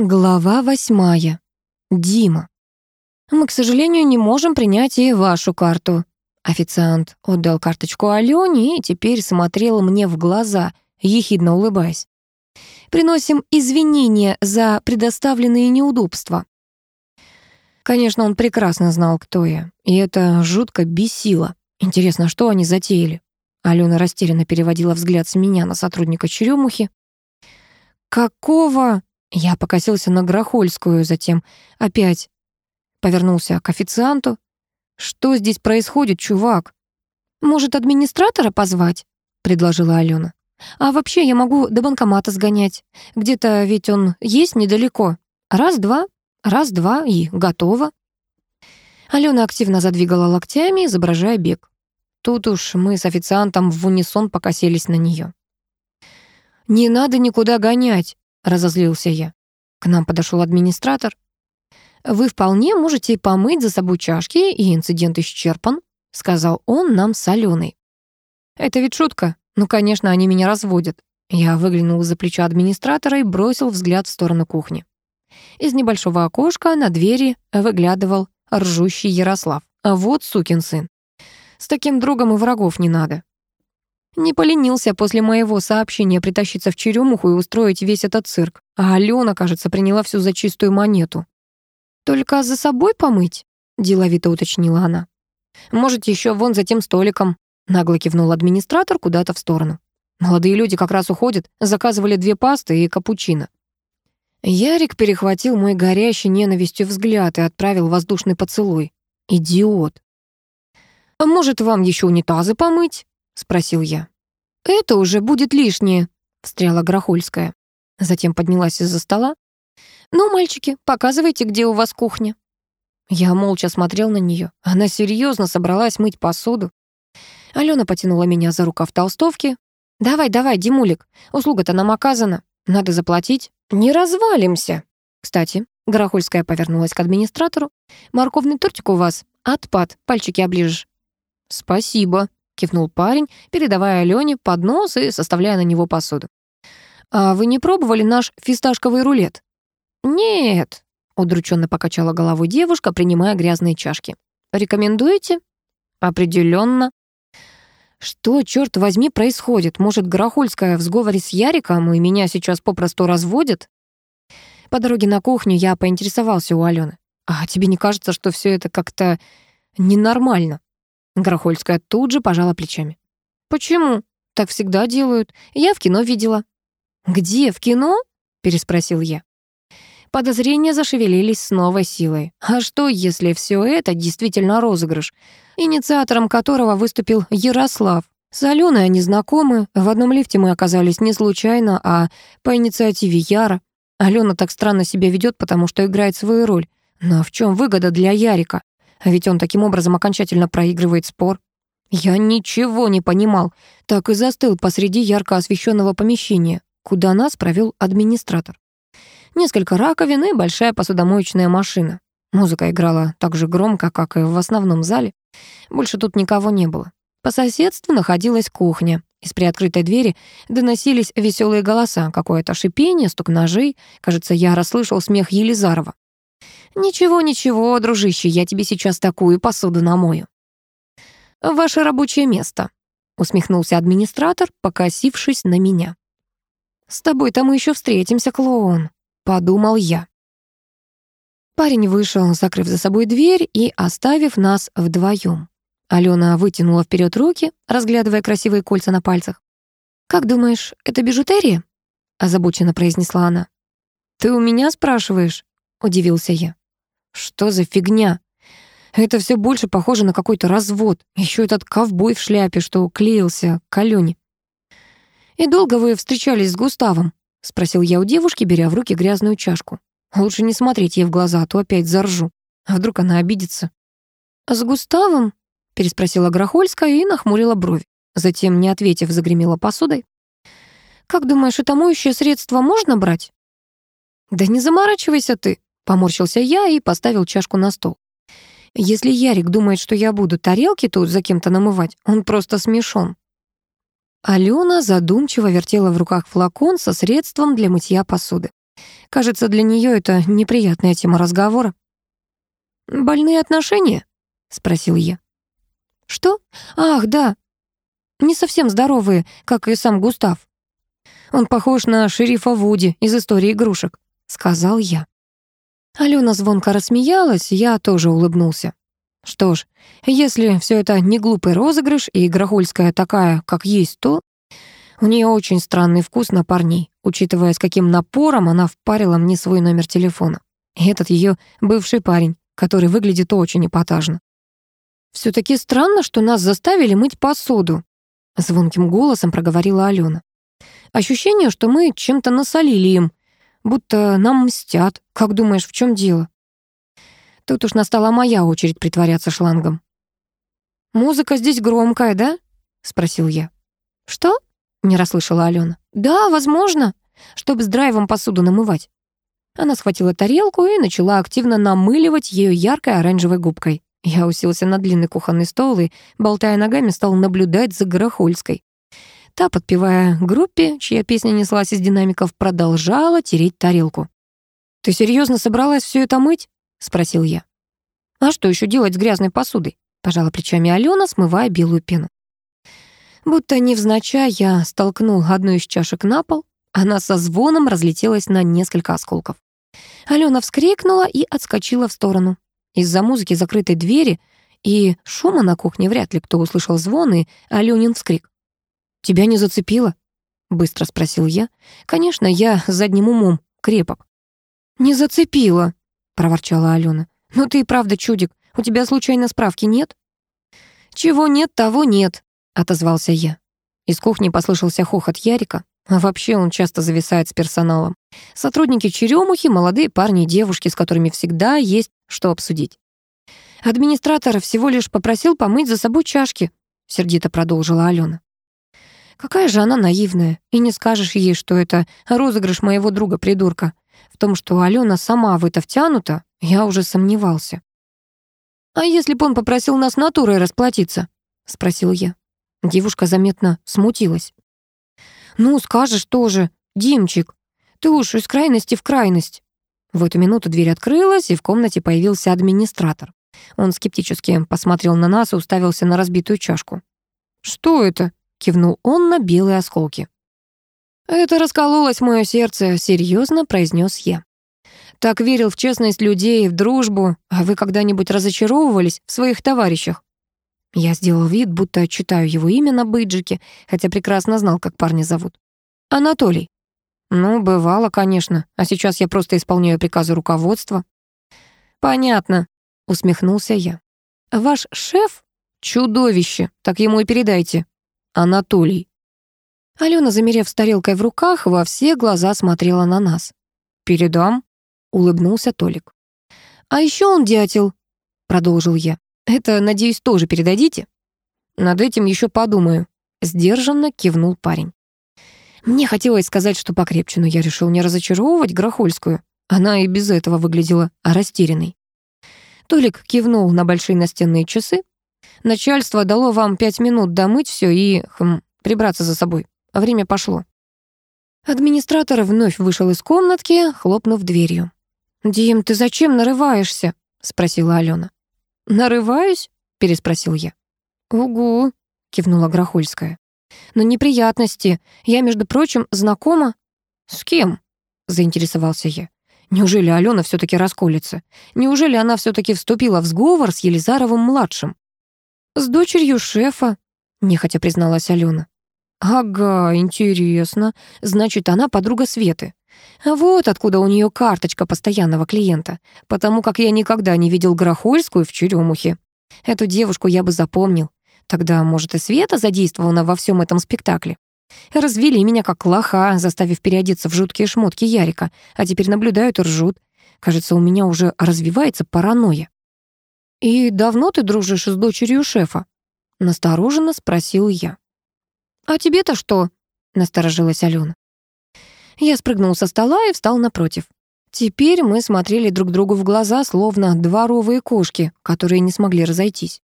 Глава восьмая. Дима. «Мы, к сожалению, не можем принять и вашу карту». Официант отдал карточку Алене и теперь смотрел мне в глаза, ехидно улыбаясь. «Приносим извинения за предоставленные неудобства». Конечно, он прекрасно знал, кто я, и это жутко бесило. Интересно, что они затеяли? Алена растерянно переводила взгляд с меня на сотрудника черемухи. «Какого?» Я покосился на Грохольскую, затем опять повернулся к официанту. «Что здесь происходит, чувак?» «Может, администратора позвать?» — предложила Алена. «А вообще я могу до банкомата сгонять. Где-то ведь он есть недалеко. Раз-два, раз-два и готово». Алена активно задвигала локтями, изображая бег. Тут уж мы с официантом в унисон покосились на нее. «Не надо никуда гонять», — разозлился я. К нам подошел администратор. «Вы вполне можете помыть за собой чашки, и инцидент исчерпан», — сказал он нам с Аленой. «Это ведь шутка. Ну, конечно, они меня разводят». Я выглянул за плечо администратора и бросил взгляд в сторону кухни. Из небольшого окошка на двери выглядывал ржущий Ярослав. А вот сукин сын. С таким другом и врагов не надо. Не поленился после моего сообщения притащиться в черемуху и устроить весь этот цирк. А Алена, кажется, приняла всю за чистую монету. «Только за собой помыть?» — деловито уточнила она. «Может, еще вон за тем столиком», — нагло кивнул администратор куда-то в сторону. Молодые люди как раз уходят, заказывали две пасты и капучино. Ярик перехватил мой горящий ненавистью взгляд и отправил воздушный поцелуй. «Идиот!» «А может, вам еще унитазы помыть?» — спросил я. «Это уже будет лишнее», — встряла Грохольская. Затем поднялась из-за стола. «Ну, мальчики, показывайте, где у вас кухня». Я молча смотрел на нее. Она серьезно собралась мыть посуду. Алена потянула меня за рукав толстовки. «Давай, давай, Димулик, услуга-то нам оказана. Надо заплатить. Не развалимся!» Кстати, Горохольская повернулась к администратору. «Морковный тортик у вас? Отпад, пальчики оближешь». «Спасибо», кивнул парень, передавая Алене поднос и составляя на него посуду. «А вы не пробовали наш фисташковый рулет?» «Нет», — удрученно покачала головой девушка, принимая грязные чашки. «Рекомендуете?» «Определенно». «Что, черт возьми, происходит? Может, Горохольская в сговоре с Яриком, и меня сейчас попросту разводят?» По дороге на кухню я поинтересовался у Алены. «А тебе не кажется, что все это как-то ненормально?» Грохольская тут же пожала плечами. «Почему? Так всегда делают. Я в кино видела». «Где, в кино?» — переспросил я. Подозрения зашевелились с новой силой. А что, если все это действительно розыгрыш, инициатором которого выступил Ярослав? С Аленой они знакомы, в одном лифте мы оказались не случайно, а по инициативе Яра. Алена так странно себя ведет, потому что играет свою роль. Но в чем выгода для Ярика? А ведь он таким образом окончательно проигрывает спор. Я ничего не понимал, так и застыл посреди ярко освещенного помещения, куда нас провел администратор. Несколько раковин и большая посудомоечная машина. Музыка играла так же громко, как и в основном зале. Больше тут никого не было. По соседству находилась кухня. Из приоткрытой двери доносились веселые голоса, какое-то шипение, стук ножей. Кажется, я расслышал смех Елизарова. «Ничего, ничего, дружище, я тебе сейчас такую посуду намою». «Ваше рабочее место», — усмехнулся администратор, покосившись на меня. «С тобой-то мы еще встретимся, клоун», — подумал я. Парень вышел, закрыв за собой дверь и оставив нас вдвоем. Алена вытянула вперед руки, разглядывая красивые кольца на пальцах. «Как думаешь, это бижутерия?» — озабоченно произнесла она. «Ты у меня спрашиваешь?» — удивился я. «Что за фигня? Это все больше похоже на какой-то развод. Еще этот ковбой в шляпе, что клеился к Алене». «И долго вы встречались с Густавом?» — спросил я у девушки, беря в руки грязную чашку. «Лучше не смотреть ей в глаза, а то опять заржу. А вдруг она обидится?» «С Густавом?» — переспросила Грохольская и нахмурила бровь. Затем, не ответив, загремела посудой. «Как думаешь, это моющее средство можно брать?» «Да не заморачивайся ты», Поморщился я и поставил чашку на стол. Если Ярик думает, что я буду тарелки тут за кем-то намывать, он просто смешон. Алена задумчиво вертела в руках флакон со средством для мытья посуды. Кажется, для нее это неприятная тема разговора. «Больные отношения?» — спросил я. «Что? Ах, да. Не совсем здоровые, как и сам Густав. Он похож на шерифа Вуди из истории игрушек», — сказал я. Алена звонко рассмеялась, я тоже улыбнулся. Что ж, если все это не глупый розыгрыш и Грохольская такая, как есть, то у нее очень странный вкус на парней, учитывая, с каким напором она впарила мне свой номер телефона. Этот ее бывший парень, который выглядит очень эпатажно. все таки странно, что нас заставили мыть посуду», — звонким голосом проговорила Алена. «Ощущение, что мы чем-то насолили им, будто нам мстят. Как думаешь, в чем дело?» Тут уж настала моя очередь притворяться шлангом. «Музыка здесь громкая, да?» — спросил я. «Что?» — не расслышала Алена. «Да, возможно, чтобы с драйвом посуду намывать». Она схватила тарелку и начала активно намыливать ее яркой оранжевой губкой. Я уселся на длинный кухонный стол и, болтая ногами, стал наблюдать за Горохольской. Та, подпевая группе, чья песня неслась из динамиков, продолжала тереть тарелку. «Ты серьезно собралась все это мыть?» — спросил я. «А что еще делать с грязной посудой?» — пожала плечами Алена, смывая белую пену. Будто невзначай я столкнул одну из чашек на пол, она со звоном разлетелась на несколько осколков. Алена вскрикнула и отскочила в сторону. Из-за музыки закрытой двери и шума на кухне вряд ли кто услышал звон и Алёнин вскрик. «Тебя не зацепило?» — быстро спросил я. «Конечно, я задним умом крепок». «Не зацепило», — проворчала Алена. «Ну ты и правда чудик. У тебя случайно справки нет?» «Чего нет, того нет», — отозвался я. Из кухни послышался хохот Ярика. А вообще он часто зависает с персоналом. Сотрудники черемухи, молодые парни и девушки, с которыми всегда есть что обсудить. Администратор всего лишь попросил помыть за собой чашки, сердито продолжила Алена. Какая же она наивная, и не скажешь ей, что это розыгрыш моего друга-придурка. В том, что Алена сама в это втянута, я уже сомневался. «А если бы он попросил нас натурой расплатиться?» — спросил я. Девушка заметно смутилась. «Ну, скажешь тоже, Димчик, ты уж из крайности в крайность». В эту минуту дверь открылась, и в комнате появился администратор. Он скептически посмотрел на нас и уставился на разбитую чашку. «Что это?» — кивнул он на белые осколки. «Это раскололось мое сердце», — серьезно произнес я. «Так верил в честность людей, в дружбу, а вы когда-нибудь разочаровывались в своих товарищах?» Я сделал вид, будто читаю его имя на бейджике, хотя прекрасно знал, как парня зовут. «Анатолий». «Ну, бывало, конечно, а сейчас я просто исполняю приказы руководства». «Понятно», — усмехнулся я. «Ваш шеф — чудовище, так ему и передайте. Анатолий». Алена, замерев с тарелкой в руках, во все глаза смотрела на нас. «Передам», — улыбнулся Толик. «А еще он дятел», — продолжил я. Это, надеюсь, тоже передадите? Над этим еще подумаю. Сдержанно кивнул парень. Мне хотелось сказать, что покрепче, но я решил не разочаровывать Грохольскую. Она и без этого выглядела растерянной. Толик кивнул на большие настенные часы. Начальство дало вам пять минут домыть все и хм, прибраться за собой. Время пошло. Администратор вновь вышел из комнатки, хлопнув дверью. «Дим, ты зачем нарываешься?» — спросила Алена. «Нарываюсь?» — переспросил я. «Угу», — кивнула Грохольская. «Но неприятности. Я, между прочим, знакома...» «С кем?» — заинтересовался я. «Неужели Алена все таки расколется? Неужели она все таки вступила в сговор с Елизаровым-младшим?» «С дочерью шефа», — нехотя призналась Алена. «Ага, интересно. Значит, она подруга Светы. Вот откуда у нее карточка постоянного клиента, потому как я никогда не видел Грохольскую в Черемухе. Эту девушку я бы запомнил. Тогда, может, и Света задействована во всем этом спектакле. Развели меня как лоха, заставив переодеться в жуткие шмотки Ярика, а теперь наблюдают и ржут. Кажется, у меня уже развивается паранойя. «И давно ты дружишь с дочерью шефа?» Настороженно спросил я. «А тебе-то что?» — насторожилась Алена. Я спрыгнул со стола и встал напротив. Теперь мы смотрели друг другу в глаза, словно дворовые кошки, которые не смогли разойтись.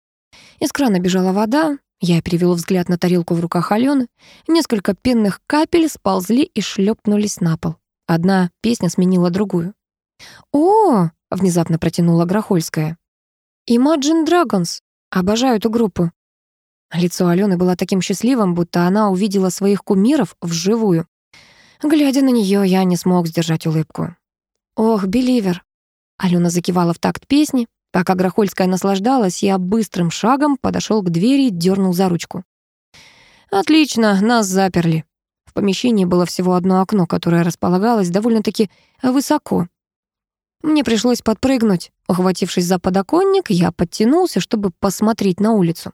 Из крана бежала вода, я перевел взгляд на тарелку в руках Алены. Несколько пенных капель сползли и шлепнулись на пол. Одна песня сменила другую. «О!» — внезапно протянула Грохольская. «Imagine Dragons. Обожаю эту группу». Лицо Алены было таким счастливым, будто она увидела своих кумиров вживую. Глядя на нее, я не смог сдержать улыбку. «Ох, Беливер!» Алена закивала в такт песни. Пока Грохольская наслаждалась, я быстрым шагом подошел к двери и дернул за ручку. «Отлично, нас заперли». В помещении было всего одно окно, которое располагалось довольно-таки высоко. Мне пришлось подпрыгнуть. Ухватившись за подоконник, я подтянулся, чтобы посмотреть на улицу.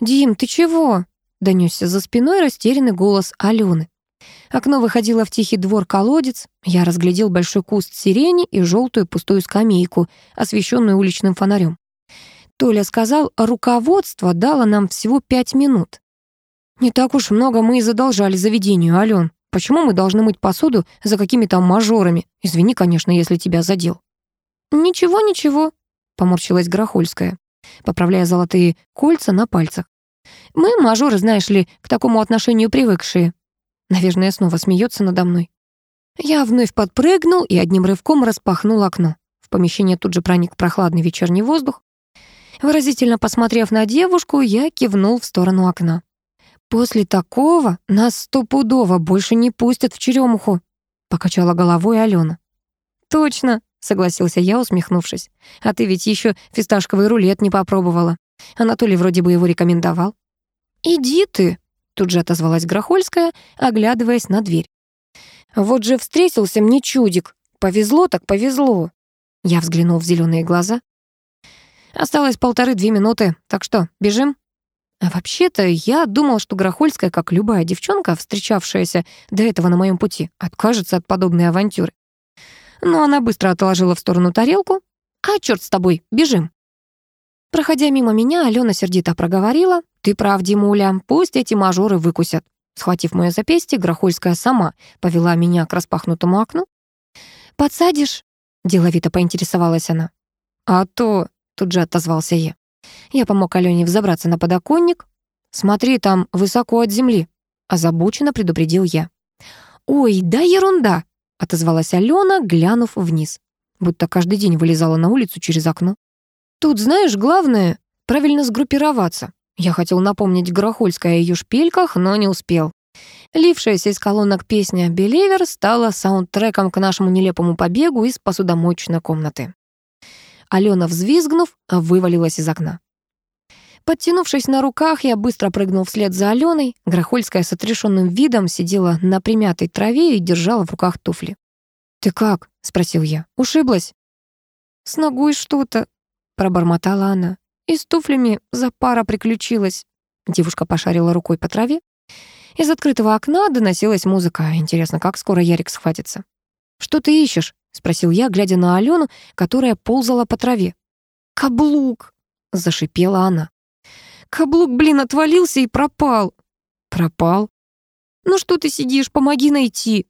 «Дим, ты чего?» — донёсся за спиной растерянный голос Алены. Окно выходило в тихий двор-колодец. Я разглядел большой куст сирени и желтую пустую скамейку, освещенную уличным фонарем. Толя сказал, руководство дало нам всего пять минут. Не так уж много мы и задолжали заведению, Ален. Почему мы должны мыть посуду за какими-то мажорами? Извини, конечно, если тебя задел. Ничего, ничего, поморщилась Грохольская, поправляя золотые кольца на пальцах. Мы, мажоры, знаешь ли, к такому отношению привыкшие. Наверное, снова смеется надо мной. Я вновь подпрыгнул и одним рывком распахнул окно. В помещение тут же проник прохладный вечерний воздух. Выразительно посмотрев на девушку, я кивнул в сторону окна. «После такого нас стопудово больше не пустят в черемуху», — покачала головой Алена. «Точно», — согласился я, усмехнувшись. «А ты ведь еще фисташковый рулет не попробовала. Анатолий вроде бы его рекомендовал». «Иди ты», Тут же отозвалась Грохольская, оглядываясь на дверь. «Вот же встретился мне чудик. Повезло так повезло». Я взглянул в зеленые глаза. «Осталось полторы-две минуты, так что, бежим?» А вообще-то я думал, что Грохольская, как любая девчонка, встречавшаяся до этого на моем пути, откажется от подобной авантюры. Но она быстро отложила в сторону тарелку. «А, черт с тобой, бежим!» Проходя мимо меня, Алена сердито проговорила. «Ты прав, Димуля, пусть эти мажоры выкусят». Схватив мое запястье, Грохольская сама повела меня к распахнутому окну. «Подсадишь?» — деловито поинтересовалась она. «А то...» — тут же отозвался я. Я помог Алене взобраться на подоконник. «Смотри, там высоко от земли», — озабоченно предупредил я. «Ой, да ерунда!» — отозвалась Алена, глянув вниз. Будто каждый день вылезала на улицу через окно. Тут, знаешь, главное — правильно сгруппироваться. Я хотел напомнить Грохольской о ее шпильках, но не успел. Лившаяся из колонок песня «Белевер» стала саундтреком к нашему нелепому побегу из посудомоечной комнаты. Алена, взвизгнув, вывалилась из окна. Подтянувшись на руках, я быстро прыгнул вслед за Аленой. Грохольская с отрешенным видом сидела на примятой траве и держала в руках туфли. «Ты как?» — спросил я. «Ушиблась?» «С ногой что-то», пробормотала она. И с туфлями за пара приключилась. Девушка пошарила рукой по траве. Из открытого окна доносилась музыка. Интересно, как скоро Ярик схватится? «Что ты ищешь?» — спросил я, глядя на Алену, которая ползала по траве. «Каблук!» — зашипела она. «Каблук, блин, отвалился и пропал!» «Пропал?» «Ну что ты сидишь, помоги найти!»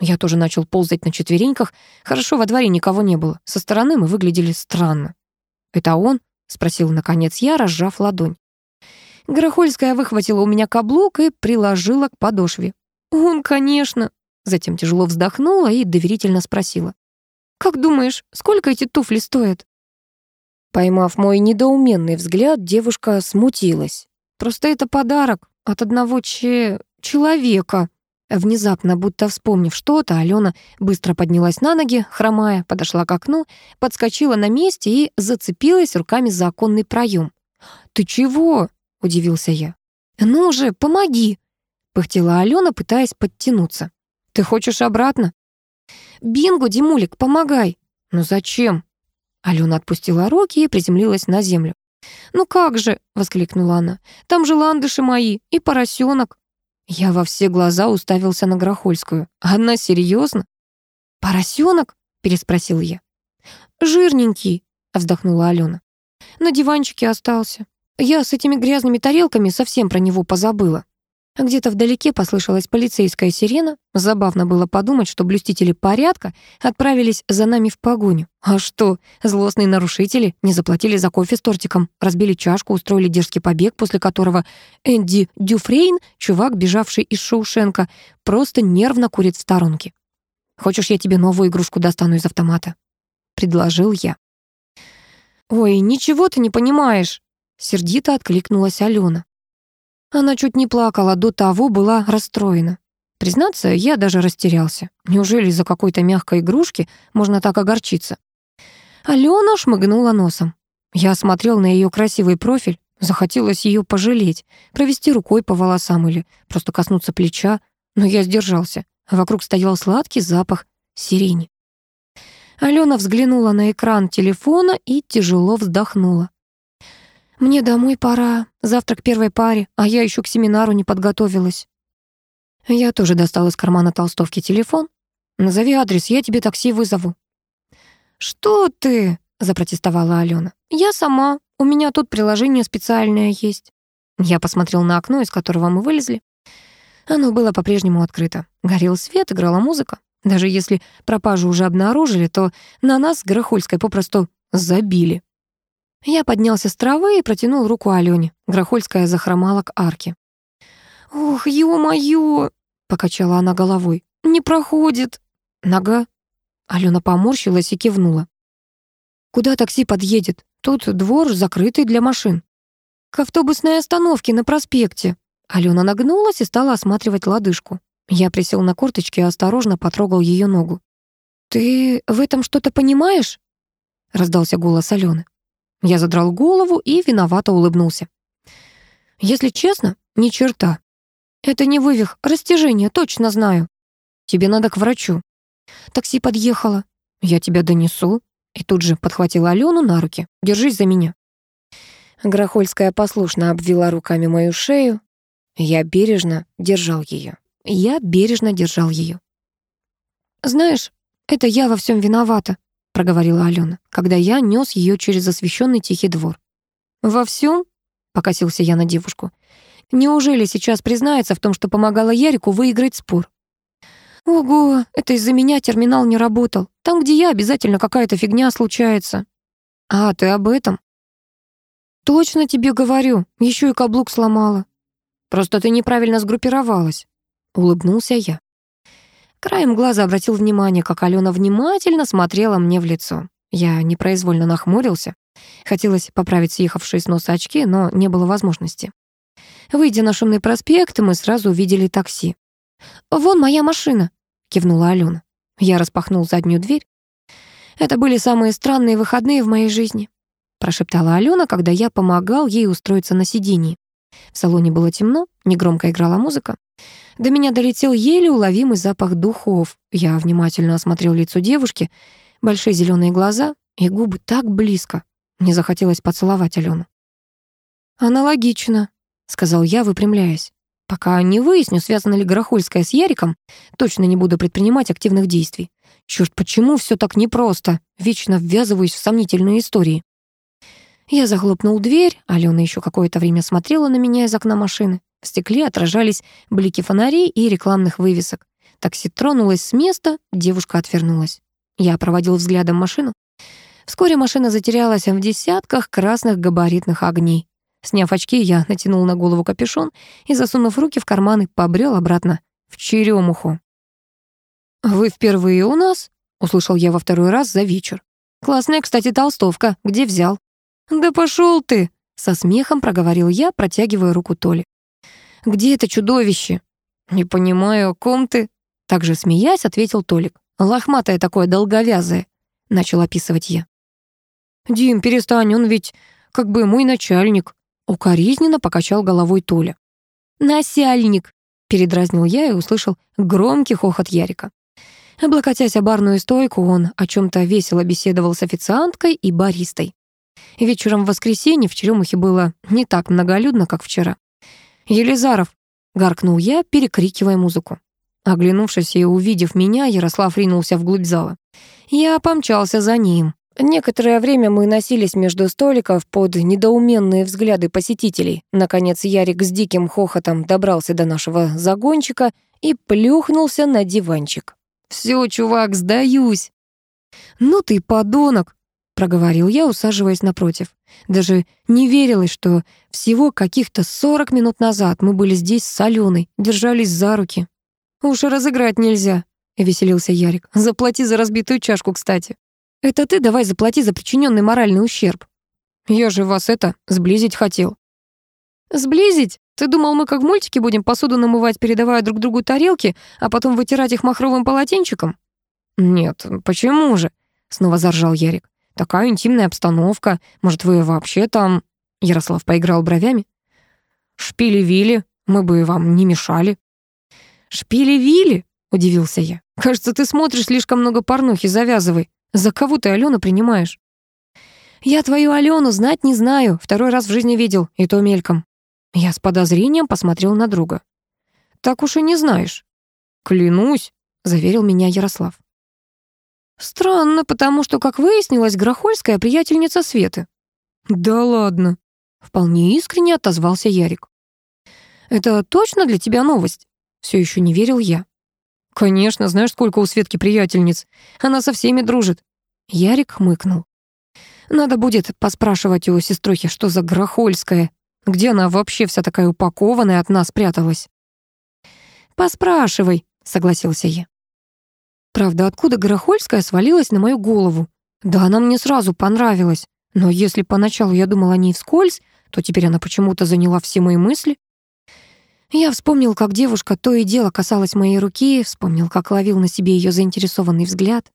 Я тоже начал ползать на четвереньках. Хорошо, во дворе никого не было. Со стороны мы выглядели странно. «Это он?» — спросил, наконец, я, разжав ладонь. Горохольская выхватила у меня каблук и приложила к подошве. «Он, конечно!» Затем тяжело вздохнула и доверительно спросила. «Как думаешь, сколько эти туфли стоят?» Поймав мой недоуменный взгляд, девушка смутилась. «Просто это подарок от одного че... человека». Внезапно, будто вспомнив что-то, Алена быстро поднялась на ноги, хромая, подошла к окну, подскочила на месте и зацепилась руками за оконный проем. «Ты чего?» — удивился я. «Ну же, помоги!» — пыхтела Алена, пытаясь подтянуться. «Ты хочешь обратно?» «Бинго, Димулик, помогай!» «Ну зачем?» Алена отпустила руки и приземлилась на землю. «Ну как же!» — воскликнула она. «Там же ландыши мои и поросенок!» Я во все глаза уставился на Грохольскую. «Она серьезно? «Поросенок?» — переспросил я. «Жирненький», — вздохнула Алена. «На диванчике остался. Я с этими грязными тарелками совсем про него позабыла». А где-то вдалеке послышалась полицейская сирена. Забавно было подумать, что блюстители порядка отправились за нами в погоню. А что, злостные нарушители не заплатили за кофе с тортиком, разбили чашку, устроили дерзкий побег, после которого Энди Дюфрейн, чувак, бежавший из Шоушенка, просто нервно курит в сторонке. Хочешь, я тебе новую игрушку достану из автомата?» — предложил я. «Ой, ничего ты не понимаешь!» — сердито откликнулась Алена. Она чуть не плакала, до того была расстроена. Признаться, я даже растерялся. Неужели из-за какой-то мягкой игрушки можно так огорчиться? Алена шмыгнула носом. Я смотрел на ее красивый профиль, захотелось ее пожалеть, провести рукой по волосам или просто коснуться плеча, но я сдержался. Вокруг стоял сладкий запах сирени. Алена взглянула на экран телефона и тяжело вздохнула. «Мне домой пора, завтра к первой паре, а я еще к семинару не подготовилась». Я тоже достала из кармана толстовки телефон. «Назови адрес, я тебе такси вызову». «Что ты?» — запротестовала Алена. «Я сама. У меня тут приложение специальное есть». Я посмотрел на окно, из которого мы вылезли. Оно было по-прежнему открыто. Горел свет, играла музыка. Даже если пропажу уже обнаружили, то на нас Грохольской попросту забили. Я поднялся с травы и протянул руку Алёне. Грохольская захромала к арке. «Ох, ё-моё!» — покачала она головой. «Не проходит!» «Нога?» Алена поморщилась и кивнула. «Куда такси подъедет? Тут двор закрытый для машин». «К автобусной остановке на проспекте». Алена нагнулась и стала осматривать лодыжку. Я присел на корточки и осторожно потрогал ее ногу. «Ты в этом что-то понимаешь?» — раздался голос Алены. Я задрал голову и виновато улыбнулся. «Если честно, ни черта. Это не вывих, растяжение, точно знаю. Тебе надо к врачу. Такси подъехало. Я тебя донесу». И тут же подхватила Алену на руки. «Держись за меня». Грохольская послушно обвела руками мою шею. Я бережно держал ее. Я бережно держал ее. «Знаешь, это я во всем виновата», — проговорила Алена, когда я нес ее через освещенный тихий двор. «Во всем? покосился я на девушку. «Неужели сейчас признается в том, что помогала Ярику выиграть спор?» «Ого, это из-за меня терминал не работал. Там, где я, обязательно какая-то фигня случается». «А, ты об этом?» «Точно тебе говорю, еще и каблук сломала. Просто ты неправильно сгруппировалась. Улыбнулся я. Краем глаза обратил внимание, как Алена внимательно смотрела мне в лицо. Я непроизвольно нахмурился. Хотелось поправить съехавшие с носа очки, но не было возможности. Выйдя на шумный проспект, мы сразу увидели такси. «Вон моя машина», — кивнула Алена. Я распахнул заднюю дверь. «Это были самые странные выходные в моей жизни», — прошептала Алена, когда я помогал ей устроиться на сиденье. В салоне было темно, негромко играла музыка. До меня долетел еле уловимый запах духов. Я внимательно осмотрел лицо девушки, большие зеленые глаза и губы так близко. Мне захотелось поцеловать Алену. «Аналогично», — сказал я, выпрямляясь. «Пока не выясню, связана ли Горохольская с Яриком, точно не буду предпринимать активных действий. Чёрт, почему все так непросто? Вечно ввязываюсь в сомнительные истории». Я захлопнул дверь, Алена еще какое-то время смотрела на меня из окна машины. В стекле отражались блики фонарей и рекламных вывесок. Такси тронулось с места, девушка отвернулась. Я проводил взглядом машину. Вскоре машина затерялась в десятках красных габаритных огней. Сняв очки, я натянул на голову капюшон и, засунув руки в карманы, побрел обратно в черемуху. «Вы впервые у нас?» — услышал я во второй раз за вечер. «Классная, кстати, толстовка. Где взял?» «Да пошел ты!» — со смехом проговорил я, протягивая руку Толе. Где это чудовище?» «Не понимаю, о ком ты?» Также смеясь, ответил Толик. «Лохматое такое, долговязое», — начал описывать я. «Дим, перестань, он ведь как бы мой начальник», — укоризненно покачал головой Толя. «Насяльник», — передразнил я и услышал громкий хохот Ярика. Облокотясь о барную стойку, он о чем то весело беседовал с официанткой и баристой. Вечером в воскресенье в Черемухе было не так многолюдно, как вчера. «Елизаров!» — гаркнул я, перекрикивая музыку. Оглянувшись и увидев меня, Ярослав ринулся вглубь зала. Я помчался за ним. Некоторое время мы носились между столиков под недоуменные взгляды посетителей. Наконец Ярик с диким хохотом добрался до нашего загончика и плюхнулся на диванчик. «Всё, чувак, сдаюсь!» «Ну ты подонок!» Проговорил я, усаживаясь напротив. Даже не верилось, что всего каких-то сорок минут назад мы были здесь с Аленой, держались за руки. Уж разыграть нельзя. — веселился Ярик. «Заплати за разбитую чашку, кстати. Это ты давай заплати за причиненный моральный ущерб. Я же вас это, сблизить хотел». «Сблизить? Ты думал, мы как в мультике будем посуду намывать, передавая друг другу тарелки, а потом вытирать их махровым полотенчиком?» «Нет, почему же?» — снова заржал Ярик. «Такая интимная обстановка. Может, вы вообще там...» Ярослав поиграл бровями. «Шпили-вили, мы бы вам не мешали». «Шпили-вили?» — удивился я. «Кажется, ты смотришь слишком много порнухи, завязывай. За кого ты Алену принимаешь?» «Я твою Алену знать не знаю, второй раз в жизни видел, и то мельком». Я с подозрением посмотрел на друга. «Так уж и не знаешь». «Клянусь», — заверил меня Ярослав. «Странно, потому что, как выяснилось, Грохольская приятельница Светы». «Да ладно», — вполне искренне отозвался Ярик. «Это точно для тебя новость?» Все еще не верил я. «Конечно, знаешь, сколько у Светки приятельниц? Она со всеми дружит». Ярик хмыкнул. «Надо будет поспрашивать у сеструхи, что за Грохольская. Где она вообще вся такая упакованная от нас пряталась?» «Поспрашивай», — согласился я. Правда, откуда Горохольская свалилась на мою голову? Да она мне сразу понравилась. Но если поначалу я думал о ней вскользь, то теперь она почему-то заняла все мои мысли. Я вспомнил, как девушка то и дело касалась моей руки, вспомнил, как ловил на себе ее заинтересованный взгляд.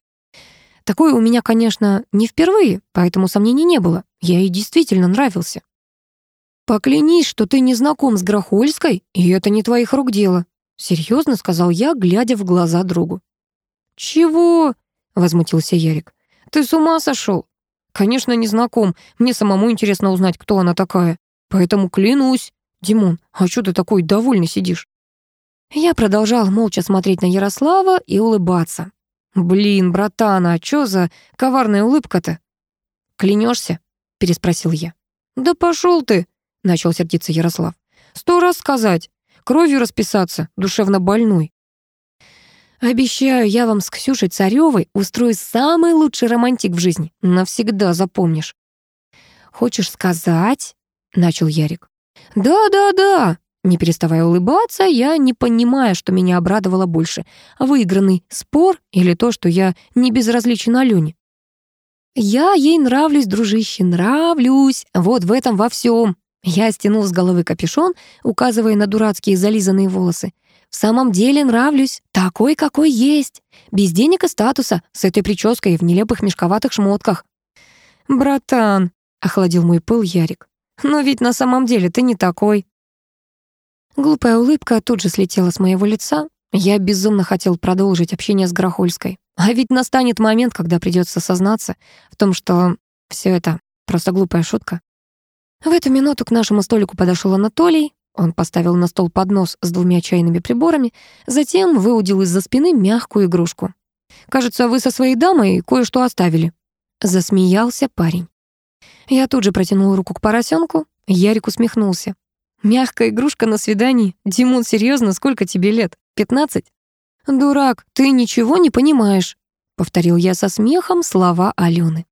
Такое у меня, конечно, не впервые, поэтому сомнений не было. Я ей действительно нравился. «Поклянись, что ты не знаком с Грохольской, и это не твоих рук дело», — серьезно сказал я, глядя в глаза другу. «Чего?» — возмутился Ярик. «Ты с ума сошел? Конечно, не знаком. Мне самому интересно узнать, кто она такая. Поэтому клянусь. Димон, а что ты такой довольный сидишь?» Я продолжал молча смотреть на Ярослава и улыбаться. «Блин, братан, а чё за коварная улыбка-то?» «Клянешься?» — переспросил я. «Да пошел ты!» — начал сердиться Ярослав. «Сто раз сказать. Кровью расписаться, душевно больной. Обещаю, я вам с Ксюшей Царёвой устрою самый лучший романтик в жизни. Навсегда запомнишь. Хочешь сказать? Начал Ярик. Да-да-да. Не переставая улыбаться, я не понимая, что меня обрадовало больше. Выигранный спор или то, что я не безразличен Алёне. Я ей нравлюсь, дружище, нравлюсь. Вот в этом во всем. Я стянул с головы капюшон, указывая на дурацкие зализанные волосы. В самом деле нравлюсь, такой, какой есть. Без денег и статуса, с этой прической и в нелепых мешковатых шмотках. «Братан», — охладил мой пыл Ярик, «но ведь на самом деле ты не такой». Глупая улыбка тут же слетела с моего лица. Я безумно хотел продолжить общение с Грохольской. А ведь настанет момент, когда придется сознаться в том, что все это просто глупая шутка. В эту минуту к нашему столику подошел Анатолий, он поставил на стол поднос с двумя чайными приборами, затем выудил из-за спины мягкую игрушку. «Кажется, вы со своей дамой кое-что оставили». Засмеялся парень. Я тут же протянул руку к поросенку. Ярик усмехнулся. «Мягкая игрушка на свидании? Димон, серьезно, сколько тебе лет? Пятнадцать?» «Дурак, ты ничего не понимаешь», — повторил я со смехом слова Алены.